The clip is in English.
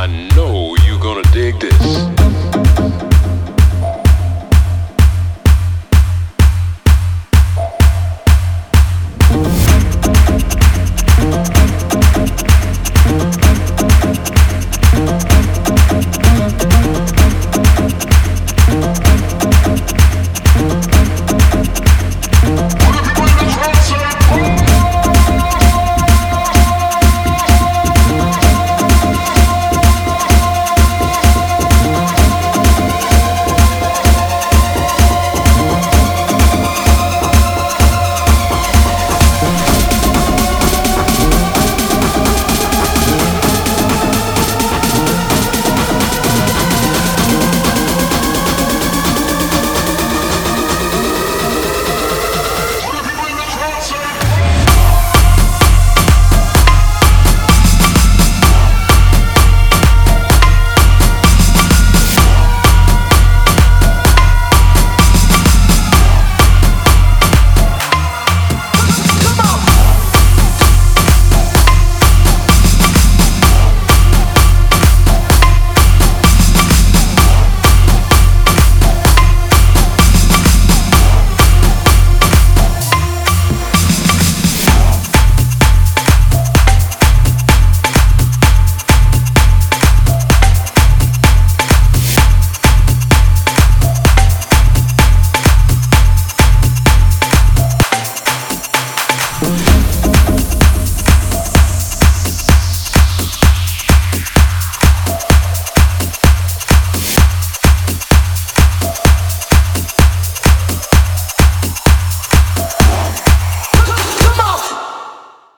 I know you're gonna dig this.